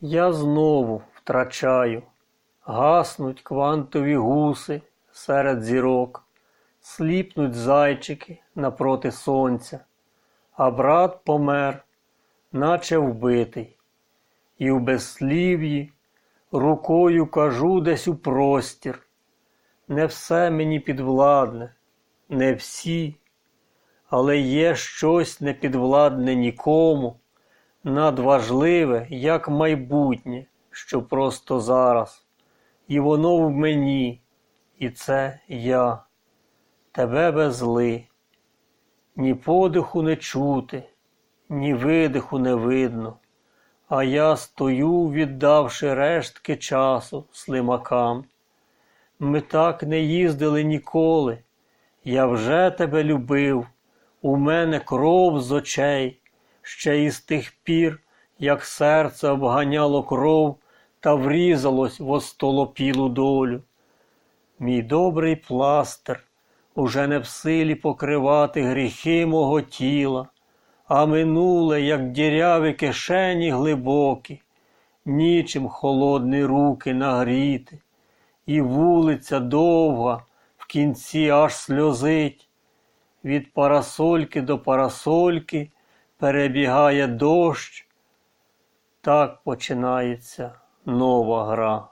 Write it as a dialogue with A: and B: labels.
A: Я знову втрачаю, гаснуть квантові гуси серед зірок, сліпнуть зайчики напроти сонця, а брат помер, наче вбитий, і в безслів'ї рукою кажу десь у простір. Не все мені підвладне, не всі, але є щось непідвладне нікому, надважливе, як майбутнє, що просто зараз, і воно в мені, і це я, тебе везли, ні подиху не чути, ні видиху не видно, а я стою, віддавши рештки часу слимакам. Ми так не їздили ніколи. Я вже тебе любив, у мене кров з очей, ще із тих пір, як серце обганяло кров та врізалось в остолопілу долю. Мій добрий пластир уже не в силі покривати гріхи мого тіла, а минуле, як діряві кишені глибокі, нічим холодні руки нагріти і вулиця довга, в кінці аж сльозить. Від парасольки до парасольки перебігає дощ. Так починається нова гра.